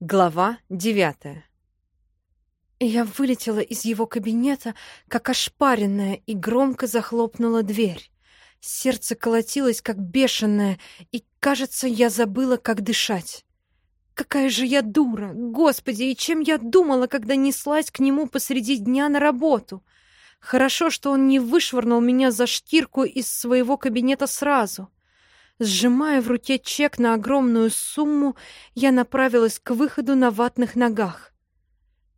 Глава девятая. Я вылетела из его кабинета, как ошпаренная, и громко захлопнула дверь. Сердце колотилось, как бешеное, и, кажется, я забыла, как дышать. Какая же я дура! Господи, и чем я думала, когда неслась к нему посреди дня на работу? Хорошо, что он не вышвырнул меня за шкирку из своего кабинета сразу. Сжимая в руке чек на огромную сумму, я направилась к выходу на ватных ногах.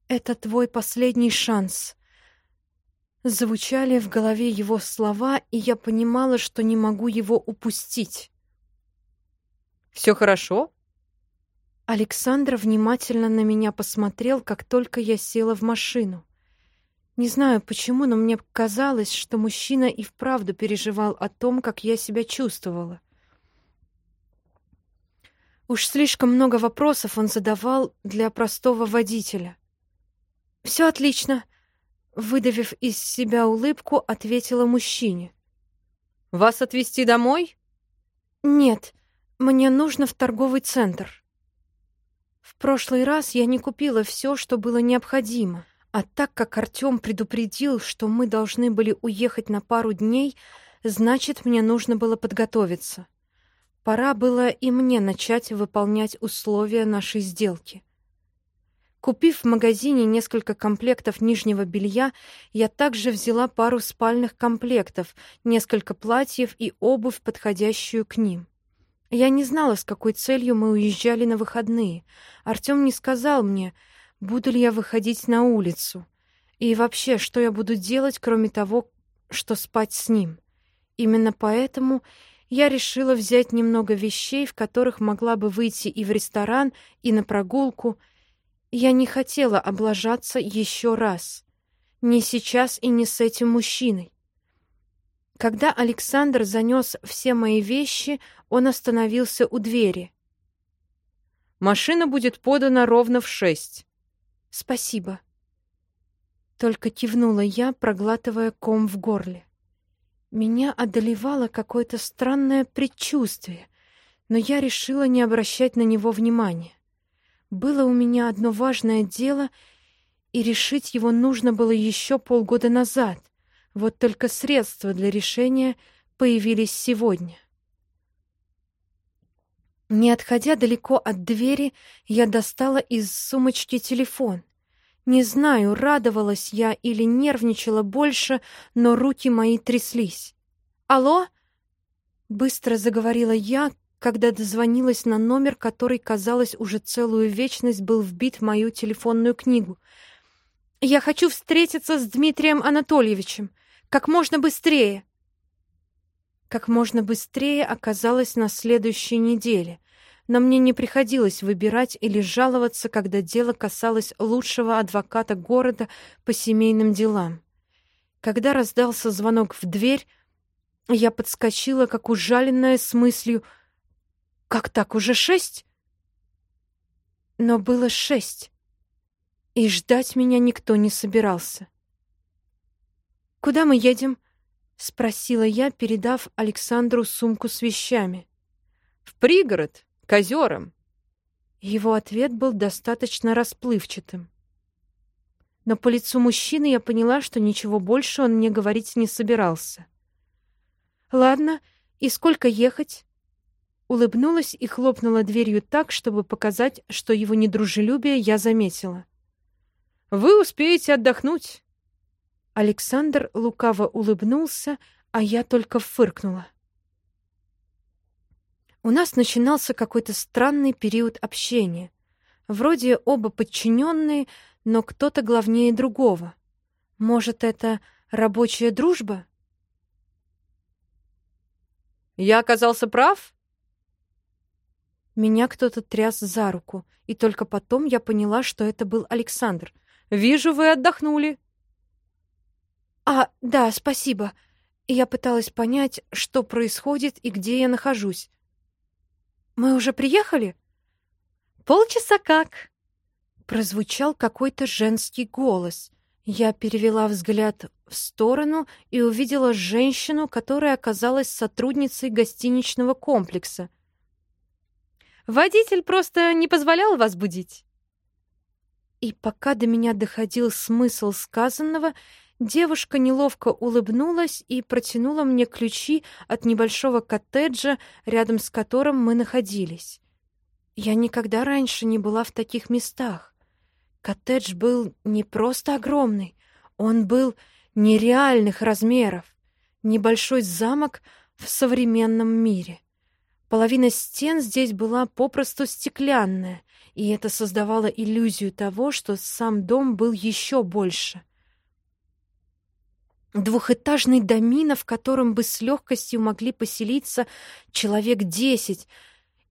«Это твой последний шанс». Звучали в голове его слова, и я понимала, что не могу его упустить. «Все хорошо?» Александр внимательно на меня посмотрел, как только я села в машину. Не знаю почему, но мне казалось, что мужчина и вправду переживал о том, как я себя чувствовала. Уж слишком много вопросов он задавал для простого водителя. «Все отлично», — выдавив из себя улыбку, ответила мужчине. «Вас отвезти домой?» «Нет, мне нужно в торговый центр». В прошлый раз я не купила все, что было необходимо, а так как Артем предупредил, что мы должны были уехать на пару дней, значит, мне нужно было подготовиться. Пора было и мне начать выполнять условия нашей сделки. Купив в магазине несколько комплектов нижнего белья, я также взяла пару спальных комплектов, несколько платьев и обувь, подходящую к ним. Я не знала, с какой целью мы уезжали на выходные. Артём не сказал мне, буду ли я выходить на улицу. И вообще, что я буду делать, кроме того, что спать с ним. Именно поэтому я решила взять немного вещей, в которых могла бы выйти и в ресторан, и на прогулку. Я не хотела облажаться еще раз. Не сейчас и не с этим мужчиной. Когда Александр занес все мои вещи, он остановился у двери. «Машина будет подана ровно в шесть». «Спасибо». Только кивнула я, проглатывая ком в горле. Меня одолевало какое-то странное предчувствие, но я решила не обращать на него внимания. Было у меня одно важное дело, и решить его нужно было еще полгода назад. Вот только средства для решения появились сегодня. Не отходя далеко от двери, я достала из сумочки телефон. Не знаю, радовалась я или нервничала больше, но руки мои тряслись. «Алло?» — быстро заговорила я, когда дозвонилась на номер, который, казалось, уже целую вечность был вбит в мою телефонную книгу. «Я хочу встретиться с Дмитрием Анатольевичем. Как можно быстрее!» Как можно быстрее оказалось на следующей неделе — но мне не приходилось выбирать или жаловаться, когда дело касалось лучшего адвоката города по семейным делам. Когда раздался звонок в дверь, я подскочила, как ужаленная, с мыслью «Как так, уже шесть?» Но было шесть, и ждать меня никто не собирался. «Куда мы едем?» — спросила я, передав Александру сумку с вещами. «В пригород», к озерам. Его ответ был достаточно расплывчатым. Но по лицу мужчины я поняла, что ничего больше он мне говорить не собирался. «Ладно, и сколько ехать?» Улыбнулась и хлопнула дверью так, чтобы показать, что его недружелюбие я заметила. «Вы успеете отдохнуть». Александр лукаво улыбнулся, а я только фыркнула. У нас начинался какой-то странный период общения. Вроде оба подчиненные, но кто-то главнее другого. Может, это рабочая дружба? Я оказался прав? Меня кто-то тряс за руку, и только потом я поняла, что это был Александр. «Вижу, вы отдохнули». «А, да, спасибо». Я пыталась понять, что происходит и где я нахожусь. Мы уже приехали? Полчаса как? Прозвучал какой-то женский голос. Я перевела взгляд в сторону и увидела женщину, которая оказалась сотрудницей гостиничного комплекса. Водитель просто не позволял вас будить. И пока до меня доходил смысл сказанного, девушка неловко улыбнулась и протянула мне ключи от небольшого коттеджа, рядом с которым мы находились. Я никогда раньше не была в таких местах. Коттедж был не просто огромный, он был нереальных размеров. Небольшой замок в современном мире. Половина стен здесь была попросту стеклянная, и это создавало иллюзию того, что сам дом был еще больше. Двухэтажный домина, в котором бы с легкостью могли поселиться человек десять,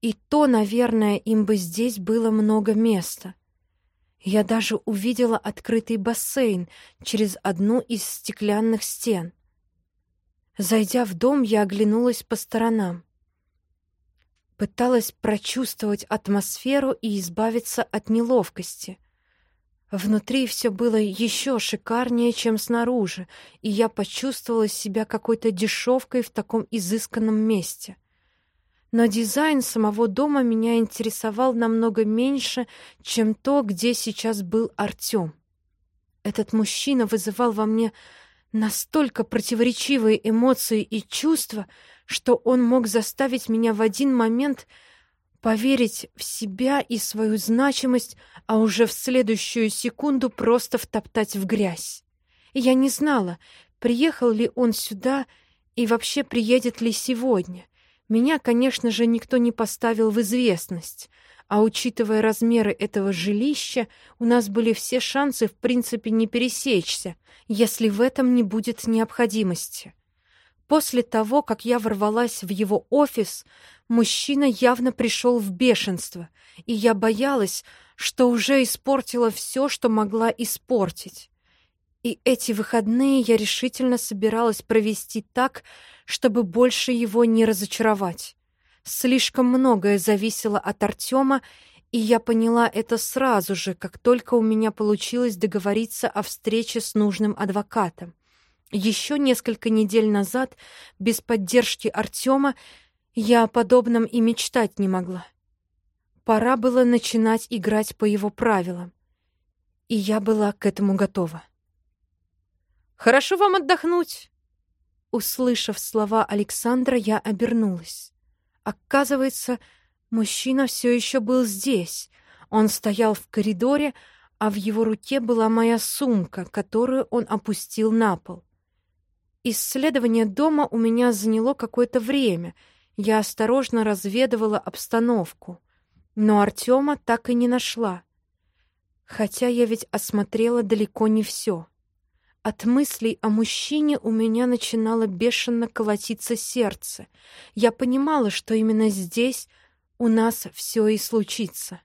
и то, наверное, им бы здесь было много места. Я даже увидела открытый бассейн через одну из стеклянных стен. Зайдя в дом, я оглянулась по сторонам. Пыталась прочувствовать атмосферу и избавиться от неловкости. Внутри все было еще шикарнее, чем снаружи, и я почувствовала себя какой-то дешевкой в таком изысканном месте. Но дизайн самого дома меня интересовал намного меньше, чем то, где сейчас был Артем. Этот мужчина вызывал во мне настолько противоречивые эмоции и чувства, что он мог заставить меня в один момент поверить в себя и свою значимость, а уже в следующую секунду просто втоптать в грязь. Я не знала, приехал ли он сюда и вообще приедет ли сегодня. Меня, конечно же, никто не поставил в известность, а учитывая размеры этого жилища, у нас были все шансы в принципе не пересечься, если в этом не будет необходимости. После того, как я ворвалась в его офис, мужчина явно пришел в бешенство, и я боялась, что уже испортила все, что могла испортить. И эти выходные я решительно собиралась провести так, чтобы больше его не разочаровать. Слишком многое зависело от Артема, и я поняла это сразу же, как только у меня получилось договориться о встрече с нужным адвокатом. Еще несколько недель назад, без поддержки Артема, я о подобном и мечтать не могла. Пора было начинать играть по его правилам, и я была к этому готова. «Хорошо вам отдохнуть!» Услышав слова Александра, я обернулась. Оказывается, мужчина все еще был здесь. Он стоял в коридоре, а в его руке была моя сумка, которую он опустил на пол. Исследование дома у меня заняло какое-то время. Я осторожно разведывала обстановку, но Артема так и не нашла. Хотя я ведь осмотрела далеко не все. От мыслей о мужчине у меня начинало бешено колотиться сердце. Я понимала, что именно здесь у нас все и случится.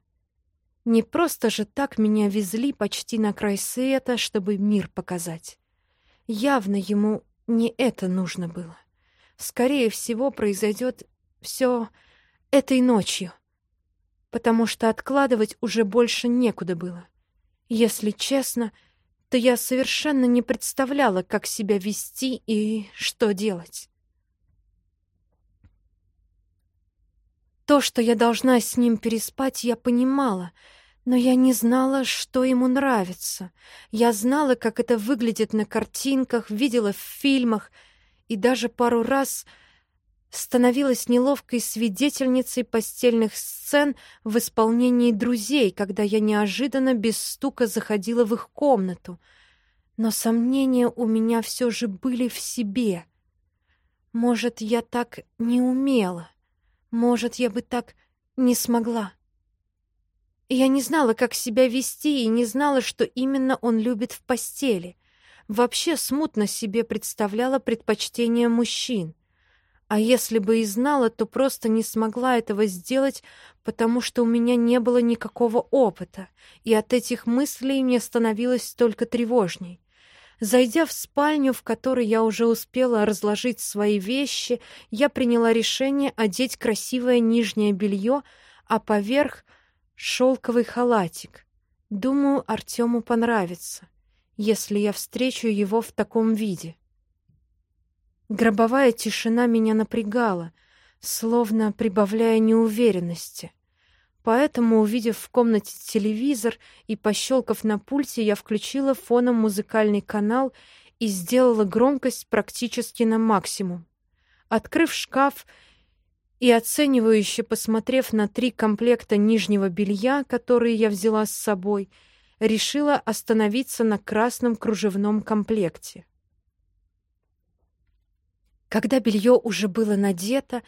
Не просто же так меня везли почти на край света, чтобы мир показать. Явно ему не это нужно было. Скорее всего, произойдет все этой ночью, потому что откладывать уже больше некуда было. Если честно, то я совершенно не представляла, как себя вести и что делать. То, что я должна с ним переспать, я понимала, но я не знала, что ему нравится. Я знала, как это выглядит на картинках, видела в фильмах и даже пару раз становилась неловкой свидетельницей постельных сцен в исполнении друзей, когда я неожиданно без стука заходила в их комнату. Но сомнения у меня все же были в себе. Может, я так не умела. Может, я бы так не смогла. Я не знала, как себя вести, и не знала, что именно он любит в постели. Вообще смутно себе представляла предпочтения мужчин. А если бы и знала, то просто не смогла этого сделать, потому что у меня не было никакого опыта, и от этих мыслей мне становилось только тревожней. Зайдя в спальню, в которой я уже успела разложить свои вещи, я приняла решение одеть красивое нижнее белье, а поверх — шелковый халатик. Думаю, Артему понравится, если я встречу его в таком виде. Гробовая тишина меня напрягала, словно прибавляя неуверенности. Поэтому, увидев в комнате телевизор и пощелкав на пульте, я включила фоном музыкальный канал и сделала громкость практически на максимум. Открыв шкаф и оценивающе посмотрев на три комплекта нижнего белья, которые я взяла с собой, решила остановиться на красном кружевном комплекте. Когда белье уже было надето,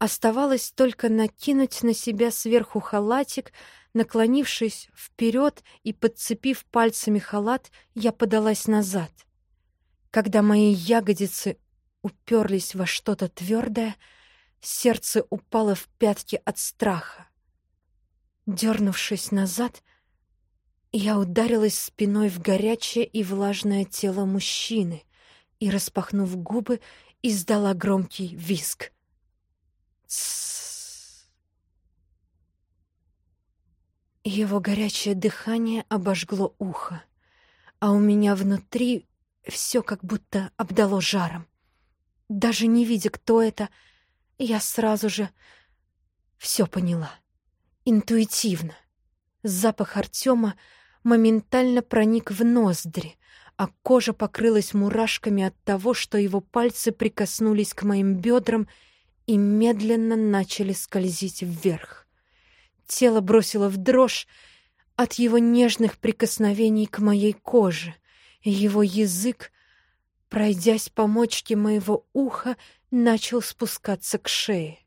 Оставалось только накинуть на себя сверху халатик, наклонившись вперед и подцепив пальцами халат, я подалась назад. Когда мои ягодицы уперлись во что-то твердое, сердце упало в пятки от страха. Дернувшись назад, я ударилась спиной в горячее и влажное тело мужчины и, распахнув губы, издала громкий визг — его горячее дыхание обожгло ухо, а у меня внутри все как будто обдало жаром. Даже не видя, кто это, я сразу же все поняла. Интуитивно. Запах Артема моментально проник в ноздри, а кожа покрылась мурашками от того, что его пальцы прикоснулись к моим бедрам и медленно начали скользить вверх. Тело бросило в дрожь от его нежных прикосновений к моей коже, и его язык, пройдясь по мочке моего уха, начал спускаться к шее.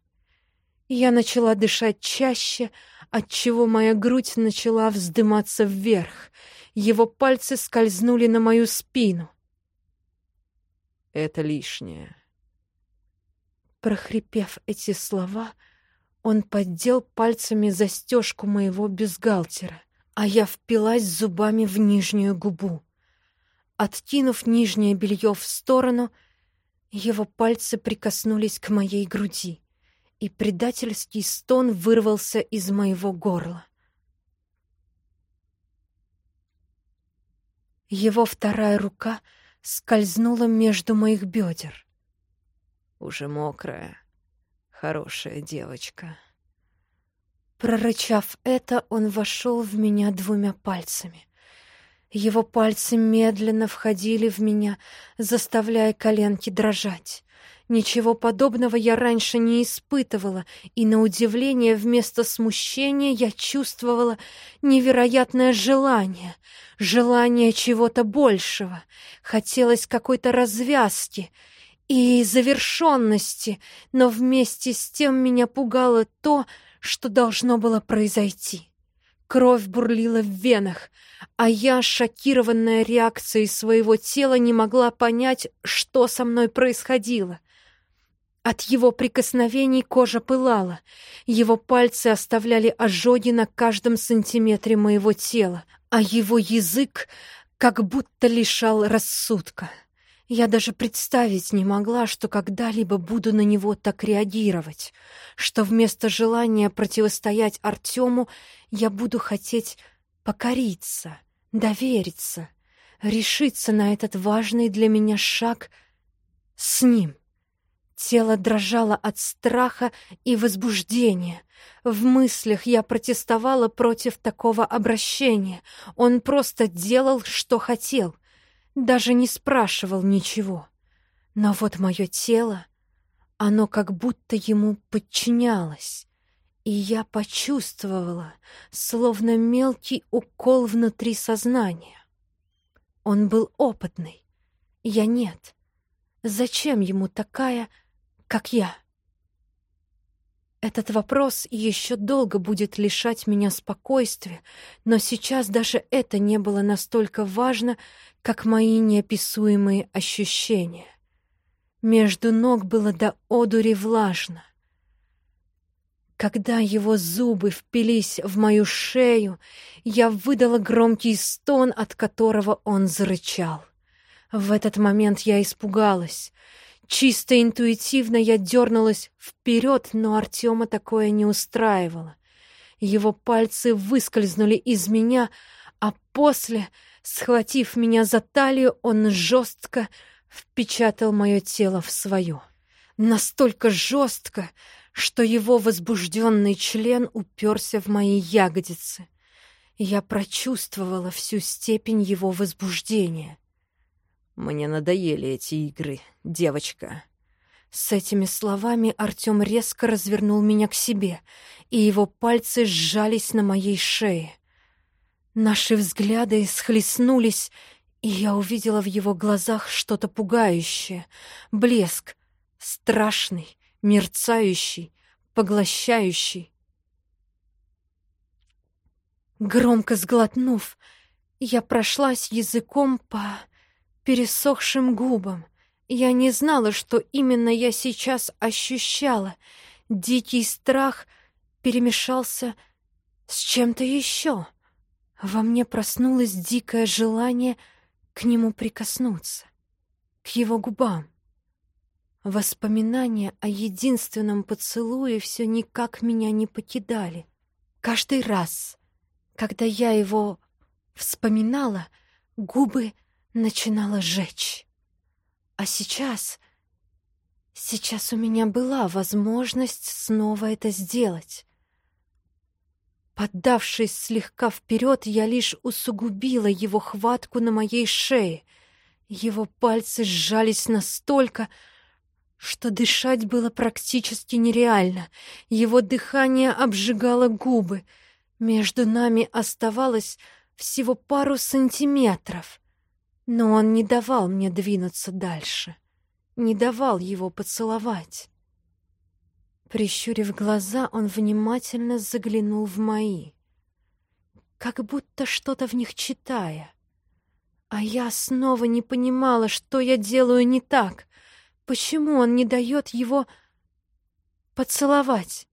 Я начала дышать чаще, отчего моя грудь начала вздыматься вверх. Его пальцы скользнули на мою спину. «Это лишнее», Прохрипев эти слова, он поддел пальцами застежку моего бюстгальтера, а я впилась зубами в нижнюю губу. Откинув нижнее белье в сторону, его пальцы прикоснулись к моей груди, и предательский стон вырвался из моего горла. Его вторая рука скользнула между моих бедер уже мокрая, хорошая девочка. Прорычав это, он вошел в меня двумя пальцами. Его пальцы медленно входили в меня, заставляя коленки дрожать. Ничего подобного я раньше не испытывала, и на удивление вместо смущения я чувствовала невероятное желание, желание чего-то большего. Хотелось какой-то развязки — и завершенности, но вместе с тем меня пугало то, что должно было произойти. Кровь бурлила в венах, а я, шокированная реакцией своего тела, не могла понять, что со мной происходило. От его прикосновений кожа пылала, его пальцы оставляли ожоги на каждом сантиметре моего тела, а его язык как будто лишал рассудка. Я даже представить не могла, что когда-либо буду на него так реагировать, что вместо желания противостоять Артему я буду хотеть покориться, довериться, решиться на этот важный для меня шаг с ним. Тело дрожало от страха и возбуждения. В мыслях я протестовала против такого обращения. Он просто делал, что хотел — даже не спрашивал ничего. Но вот мое тело, оно как будто ему подчинялось, и я почувствовала, словно мелкий укол внутри сознания. Он был опытный, я нет. Зачем ему такая, как я? Этот вопрос еще долго будет лишать меня спокойствия, но сейчас даже это не было настолько важно, как мои неописуемые ощущения. Между ног было до одури влажно. Когда его зубы впились в мою шею, я выдала громкий стон, от которого он зарычал. В этот момент я испугалась. Чисто интуитивно я дернулась вперед, но Артема такое не устраивало. Его пальцы выскользнули из меня, а после Схватив меня за талию, он жестко впечатал мое тело в свое. Настолько жестко, что его возбужденный член уперся в мои ягодицы. Я прочувствовала всю степень его возбуждения. «Мне надоели эти игры, девочка». С этими словами Артём резко развернул меня к себе, и его пальцы сжались на моей шее. Наши взгляды схлестнулись, и я увидела в его глазах что-то пугающее, блеск, страшный, мерцающий, поглощающий. Громко сглотнув, я прошлась языком по пересохшим губам. Я не знала, что именно я сейчас ощущала. Дикий страх перемешался с чем-то еще. Во мне проснулось дикое желание к нему прикоснуться, к его губам. Воспоминания о единственном поцелуе все никак меня не покидали. Каждый раз, когда я его вспоминала, губы начинала жечь. А сейчас... Сейчас у меня была возможность снова это сделать. Поддавшись слегка вперед, я лишь усугубила его хватку на моей шее. Его пальцы сжались настолько, что дышать было практически нереально. Его дыхание обжигало губы. Между нами оставалось всего пару сантиметров. Но он не давал мне двинуться дальше. Не давал его поцеловать. Прищурив глаза, он внимательно заглянул в мои, как будто что-то в них читая. А я снова не понимала, что я делаю не так. Почему он не дает его поцеловать?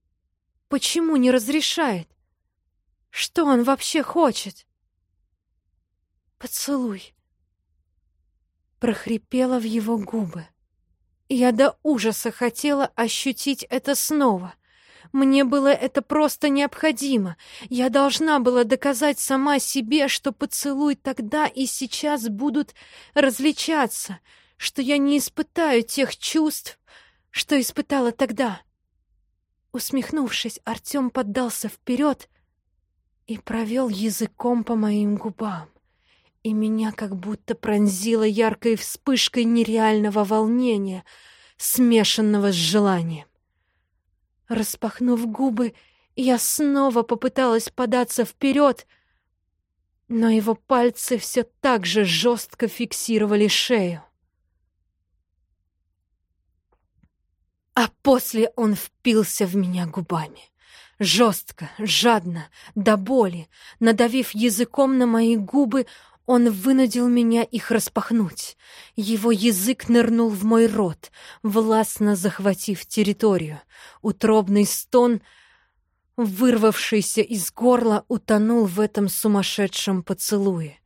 Почему не разрешает? Что он вообще хочет? Поцелуй. Прохрипела в его губы. Я до ужаса хотела ощутить это снова. Мне было это просто необходимо. Я должна была доказать сама себе, что поцелуй тогда и сейчас будут различаться, что я не испытаю тех чувств, что испытала тогда. Усмехнувшись, Артем поддался вперед и провел языком по моим губам и меня как будто пронзило яркой вспышкой нереального волнения, смешанного с желанием. Распахнув губы, я снова попыталась податься вперед, но его пальцы все так же жестко фиксировали шею. А после он впился в меня губами. Жестко, жадно, до боли, надавив языком на мои губы, он вынудил меня их распахнуть. Его язык нырнул в мой рот, властно захватив территорию. Утробный стон, вырвавшийся из горла, утонул в этом сумасшедшем поцелуе.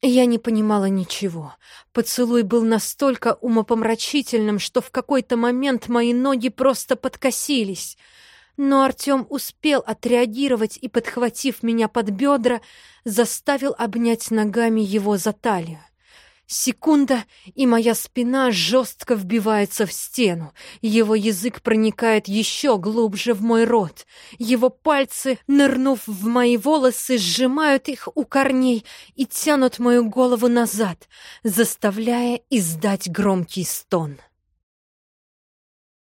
Я не понимала ничего. Поцелуй был настолько умопомрачительным, что в какой-то момент мои ноги просто подкосились — но Артем успел отреагировать и, подхватив меня под бедра, заставил обнять ногами его за талию. Секунда, и моя спина жестко вбивается в стену. Его язык проникает еще глубже в мой рот. Его пальцы, нырнув в мои волосы, сжимают их у корней и тянут мою голову назад, заставляя издать громкий стон.